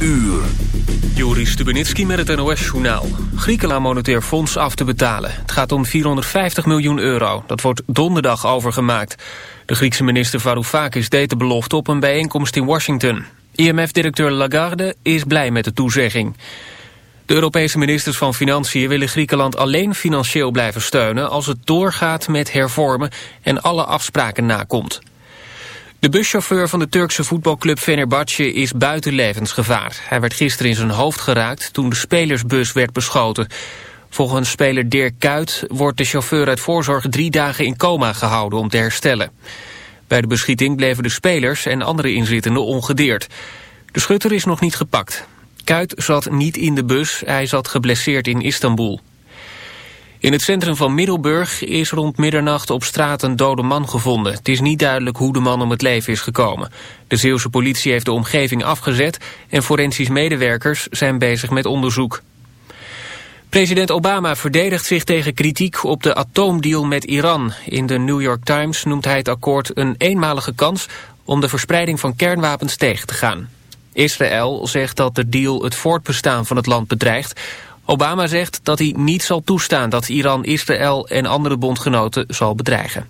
uur. Joris Stubenitski met het NOS-journaal. Griekenland monetair fonds af te betalen. Het gaat om 450 miljoen euro. Dat wordt donderdag overgemaakt. De Griekse minister Varoufakis deed de belofte op een bijeenkomst in Washington. IMF-directeur Lagarde is blij met de toezegging. De Europese ministers van Financiën willen Griekenland alleen financieel blijven steunen... als het doorgaat met hervormen en alle afspraken nakomt. De buschauffeur van de Turkse voetbalclub Fenerbahce is buiten levensgevaar. Hij werd gisteren in zijn hoofd geraakt toen de spelersbus werd beschoten. Volgens speler Dirk Kuyt wordt de chauffeur uit voorzorg drie dagen in coma gehouden om te herstellen. Bij de beschieting bleven de spelers en andere inzittenden ongedeerd. De schutter is nog niet gepakt. Kuyt zat niet in de bus, hij zat geblesseerd in Istanbul. In het centrum van Middelburg is rond middernacht op straat een dode man gevonden. Het is niet duidelijk hoe de man om het leven is gekomen. De Zeeuwse politie heeft de omgeving afgezet en forensisch medewerkers zijn bezig met onderzoek. President Obama verdedigt zich tegen kritiek op de atoomdeal met Iran. In de New York Times noemt hij het akkoord een eenmalige kans om de verspreiding van kernwapens tegen te gaan. Israël zegt dat de deal het voortbestaan van het land bedreigt. Obama zegt dat hij niet zal toestaan dat Iran Israël en andere bondgenoten zal bedreigen.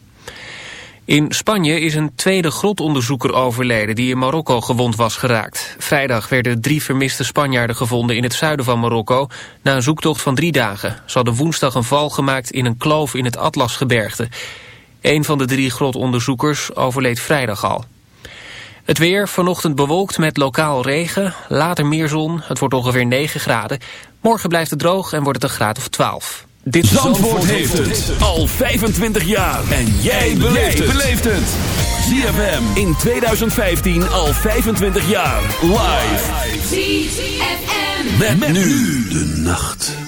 In Spanje is een tweede grotonderzoeker overleden die in Marokko gewond was geraakt. Vrijdag werden drie vermiste Spanjaarden gevonden in het zuiden van Marokko na een zoektocht van drie dagen. Ze hadden woensdag een val gemaakt in een kloof in het Atlasgebergte. Een van de drie grotonderzoekers overleed vrijdag al. Het weer vanochtend bewolkt met lokaal regen, later meer zon. Het wordt ongeveer 9 graden. Morgen blijft het droog en wordt het een graad of 12. Dit Zandvoort, heeft het al 25 jaar. En jij beleeft het. ZFM in 2015 al 25 jaar. Live. ZFM. met nu de nacht.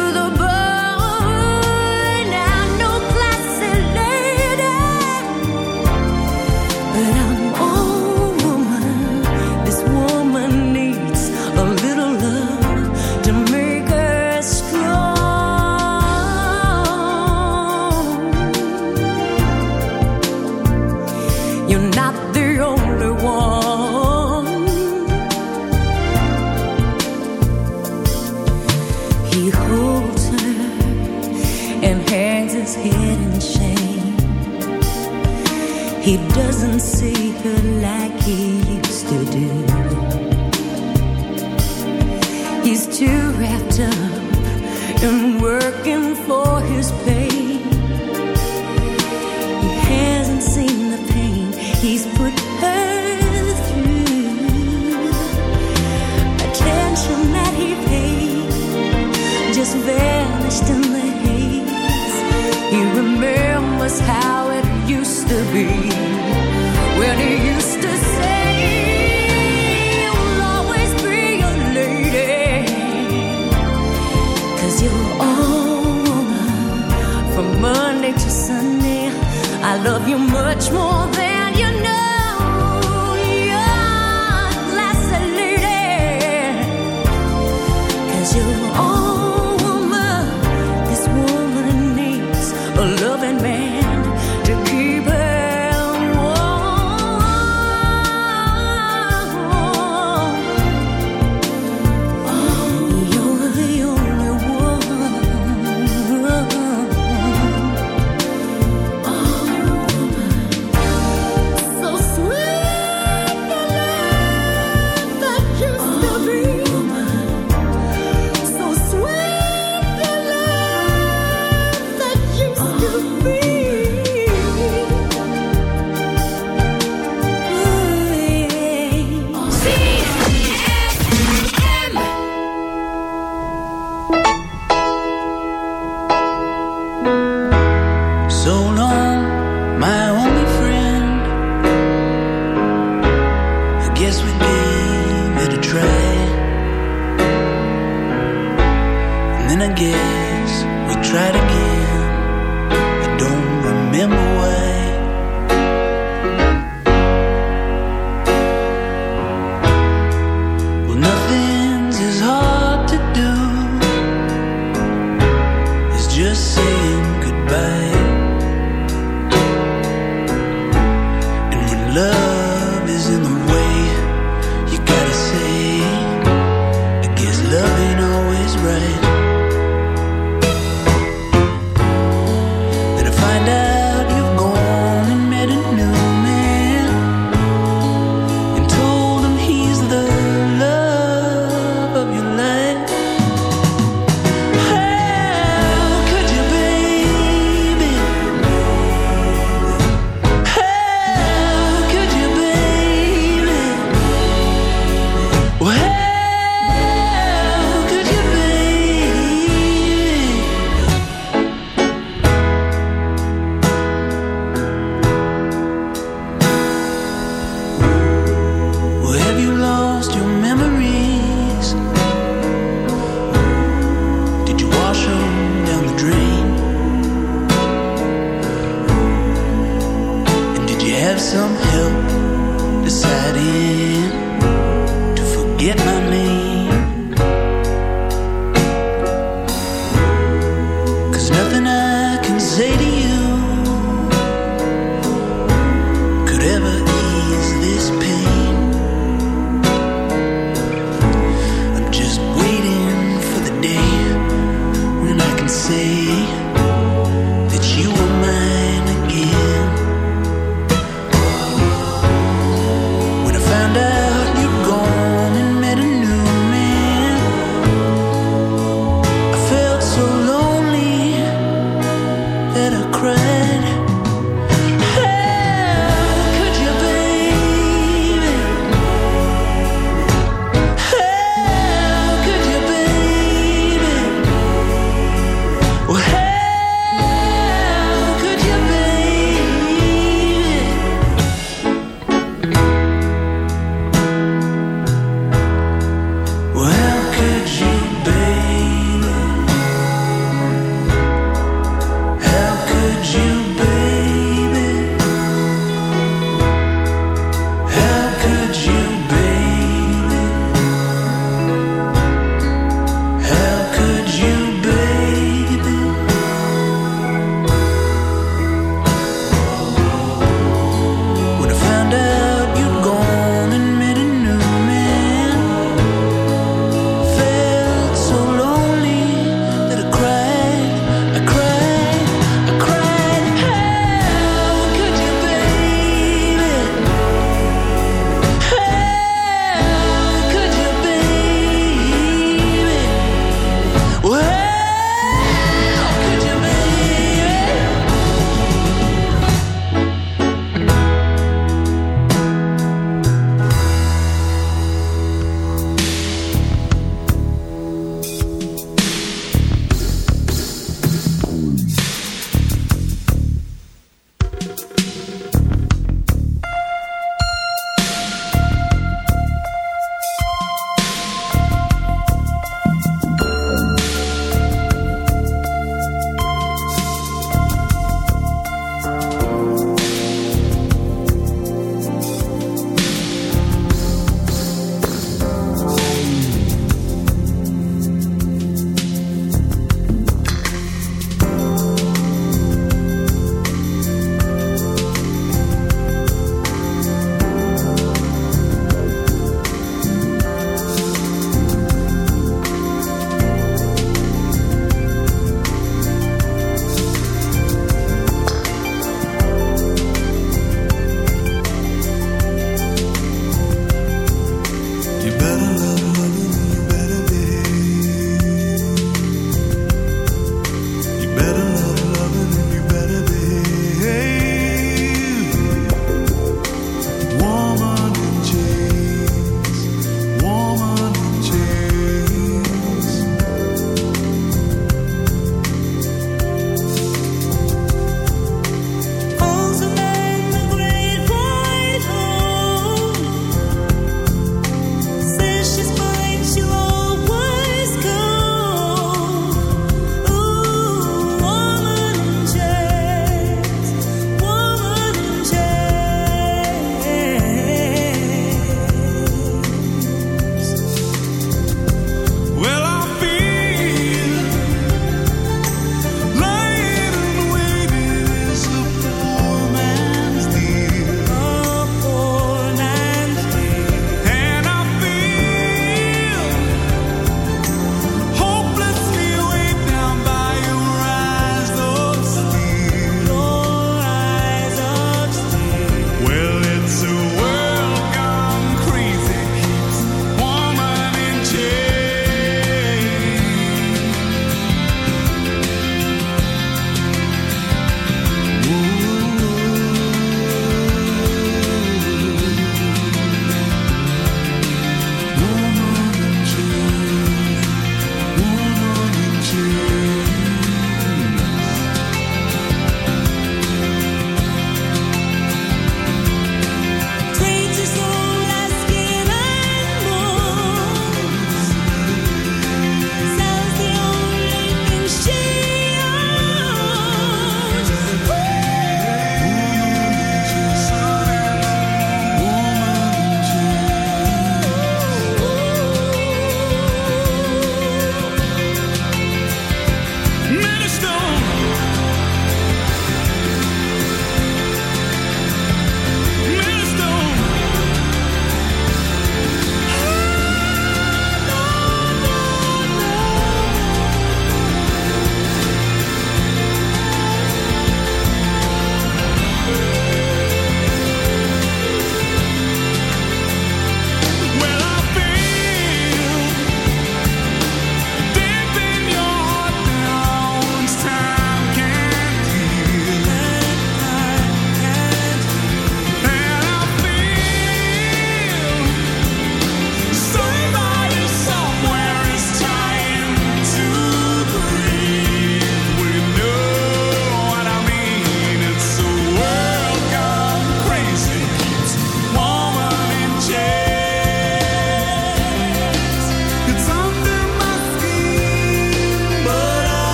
He doesn't see her like he used to do. He's too wrapped up in you oh woman from Monday to Sunday I love you much more than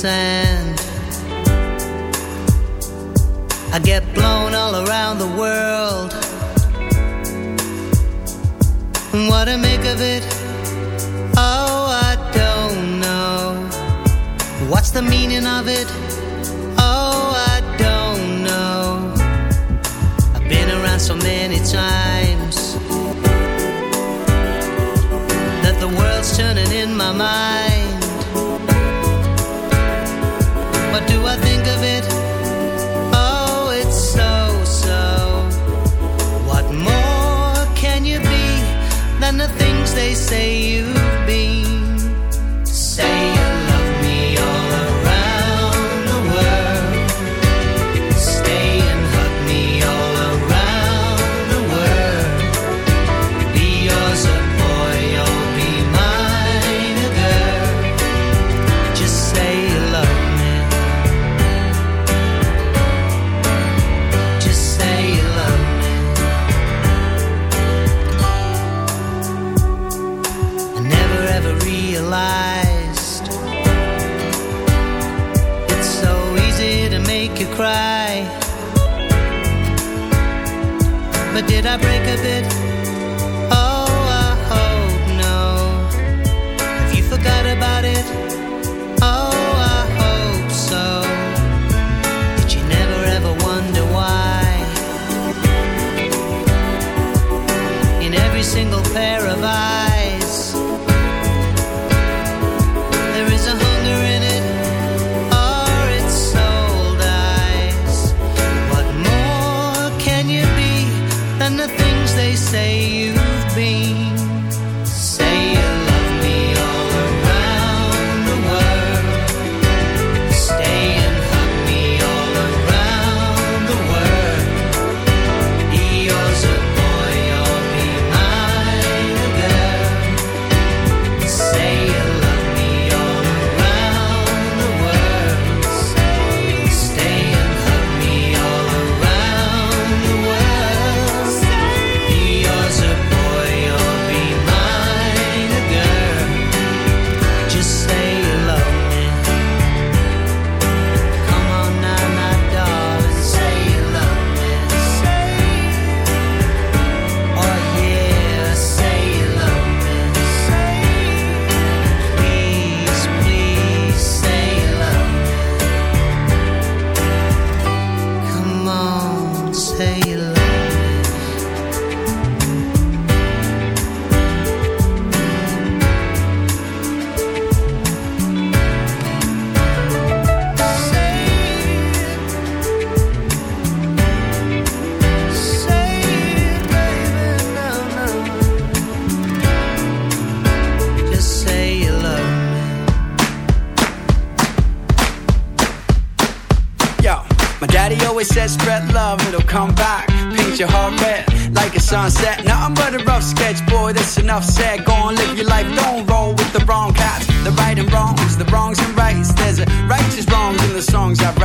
Sand. I get blown all around the world. And what to make of it? Oh, I don't know. What's the meaning of it? Oh, I don't know. I've been around so many times that the world's turning in my mind. They say you've been? Say every single pair of eyes,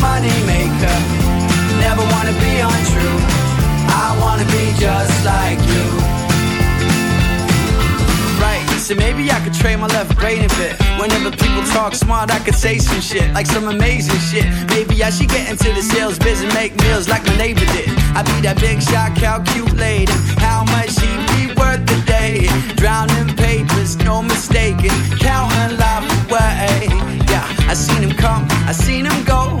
money maker, never wanna be untrue. I wanna be just like you. Right, so maybe I could trade my left brain a bit. Whenever people talk smart, I could say some shit, like some amazing shit. Maybe I should get into the sales biz and make meals like my neighbor did. I'd be that big shot, calculating how much he'd be worth a day. Drowning papers, no mistaking, counting life away. Yeah, I seen him come, I seen him go.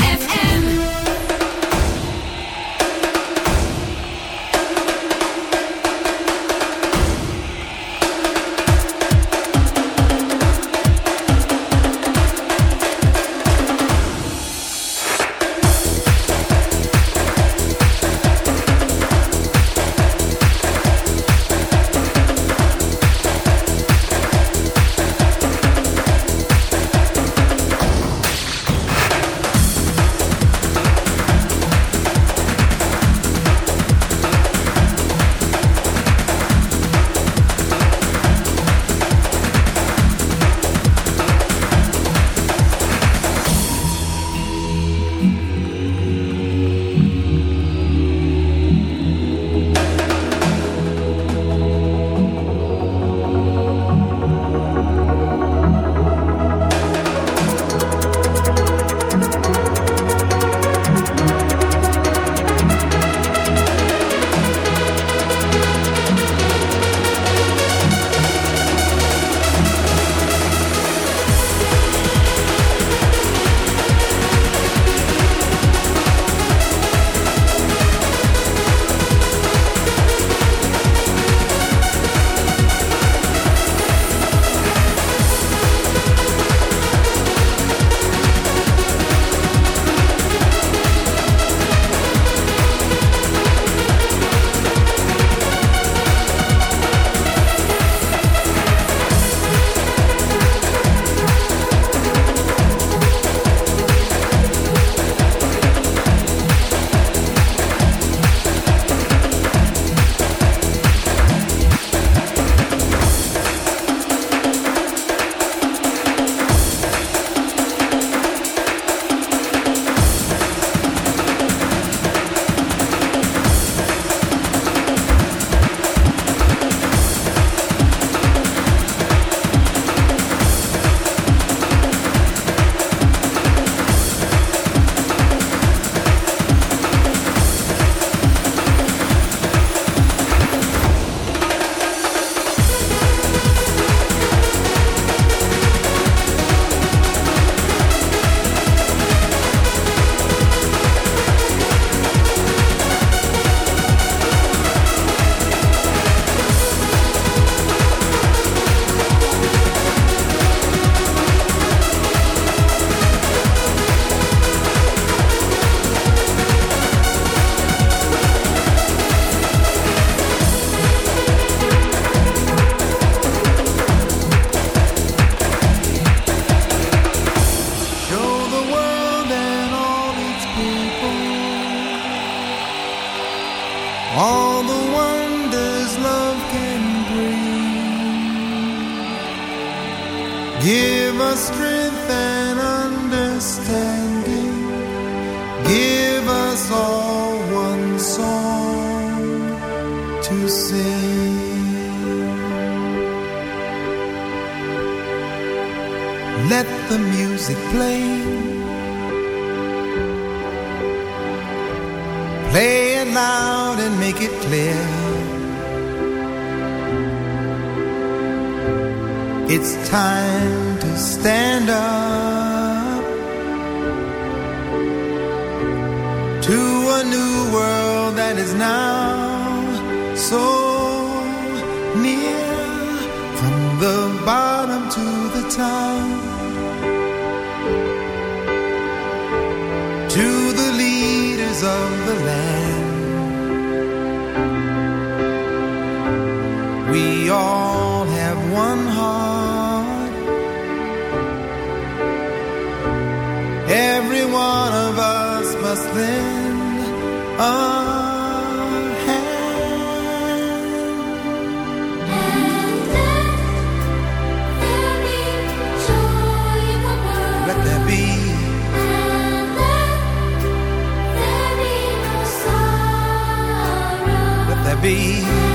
be.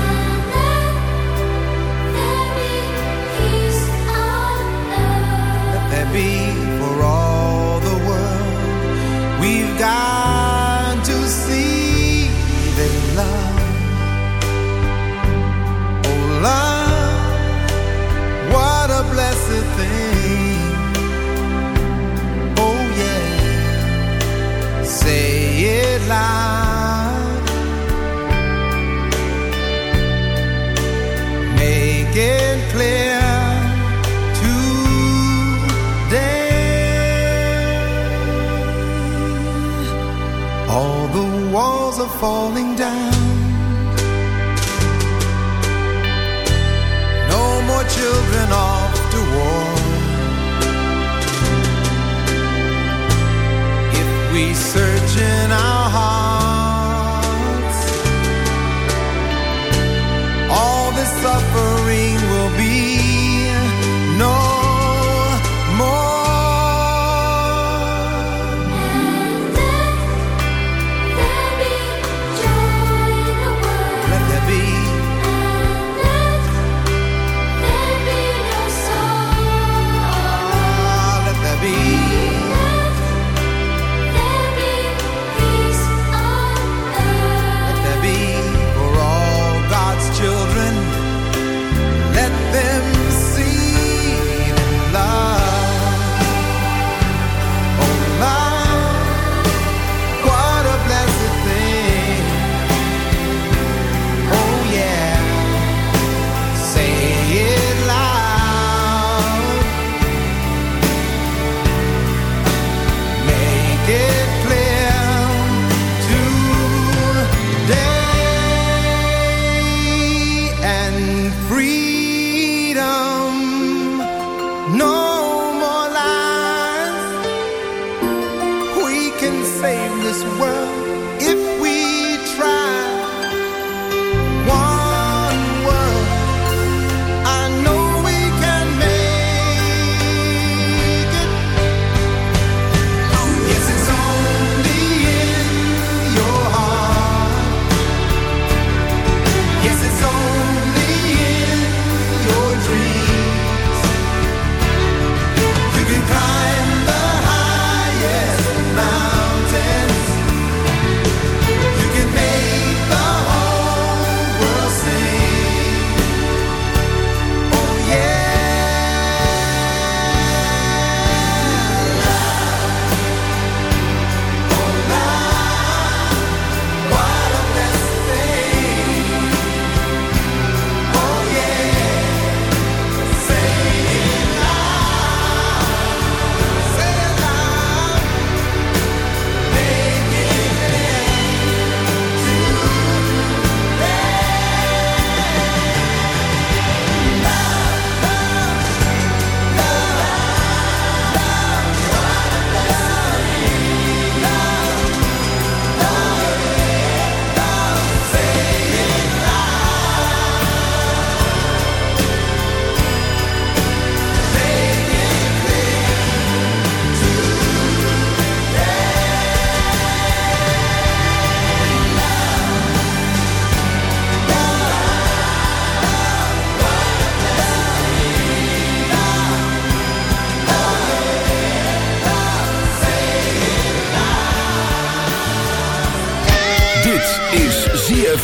falling down. No more children off to war. If we search in our hearts, all this suffering.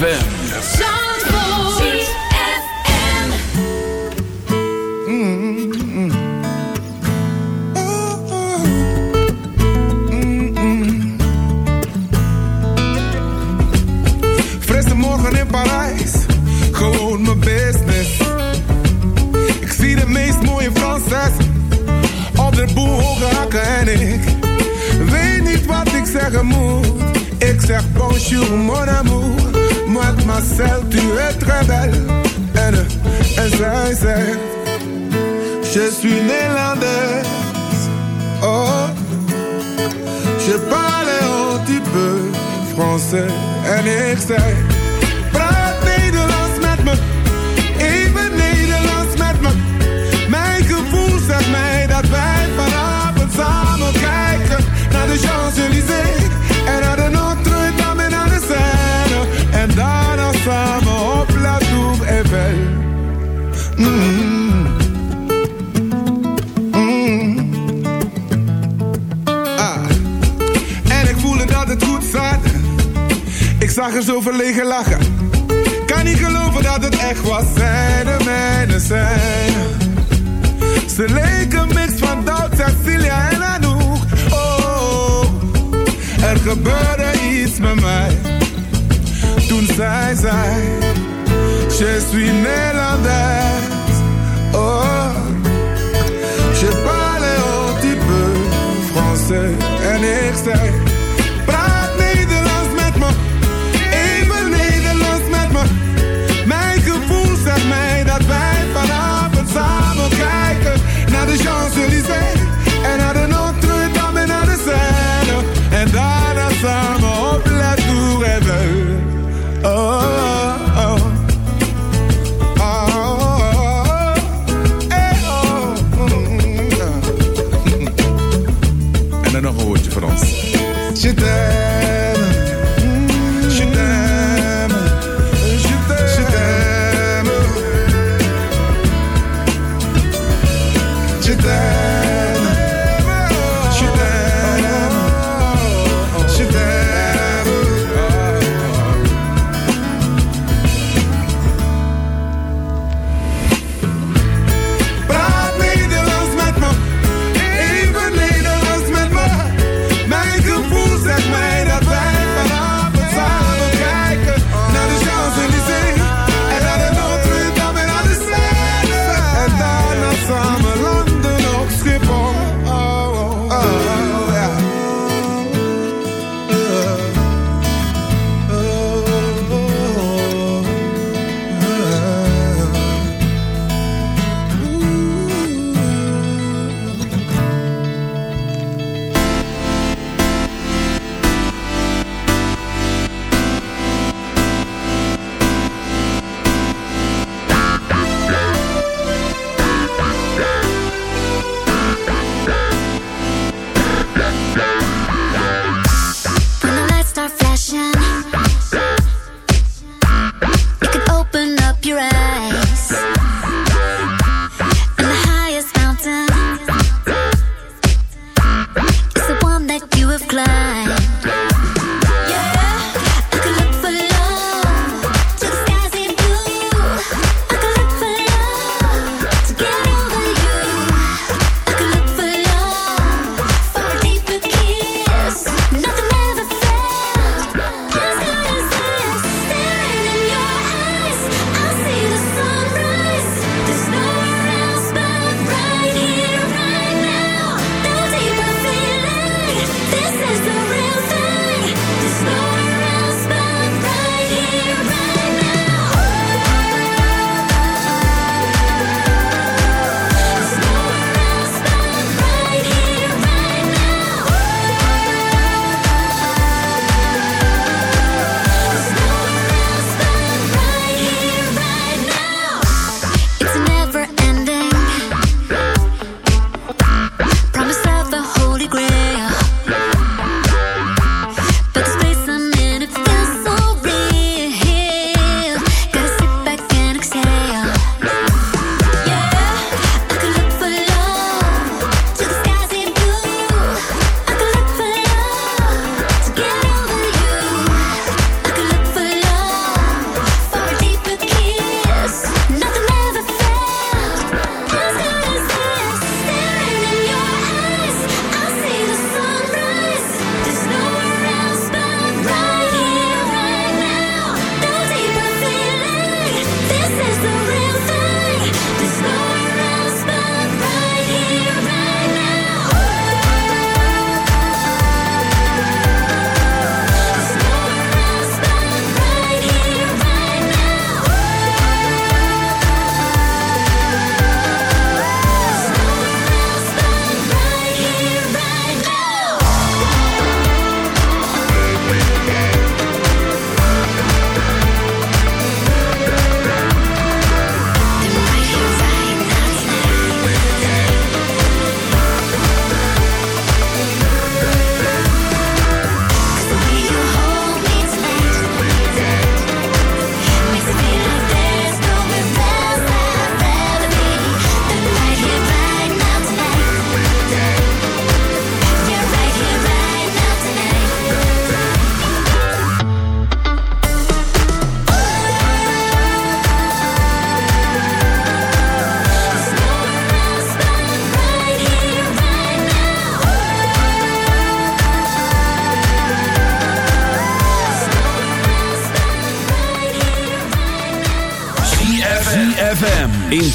ZFM.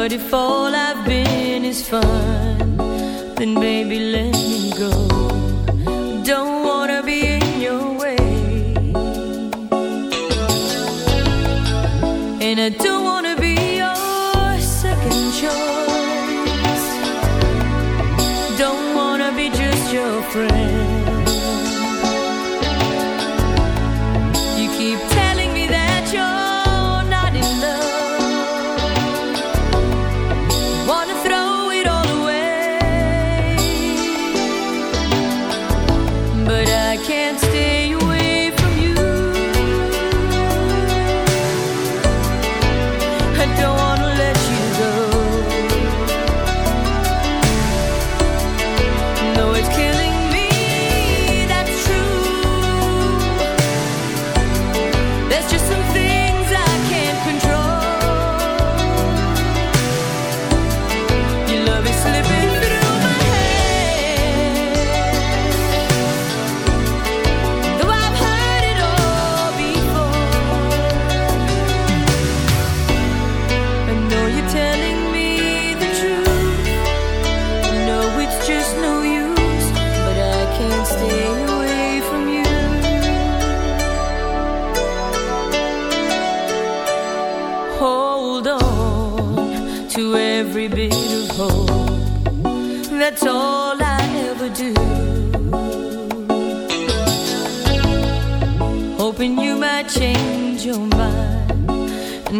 But if all I've been is fun Then baby let me go.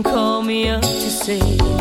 call me up to say.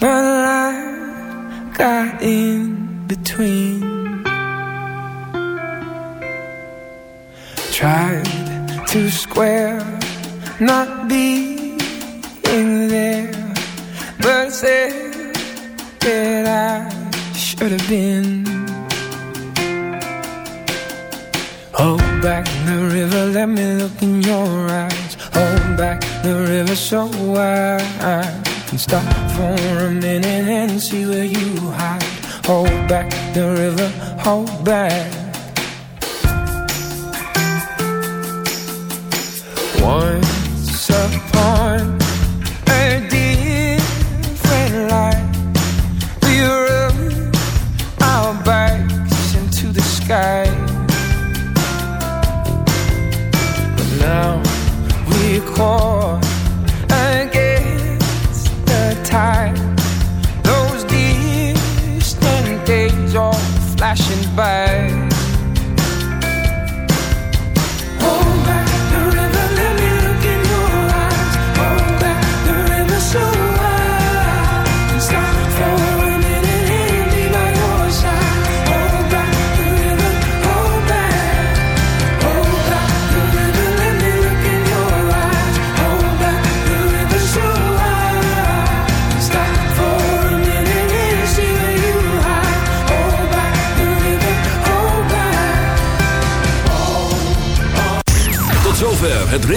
but life got in between. Tried to square, not being there, but said that I should have been. Hold back the river, let me look in your eyes. Hold back the river so wide can stop for a minute and see where you hide. Hold back the river, hold back. Once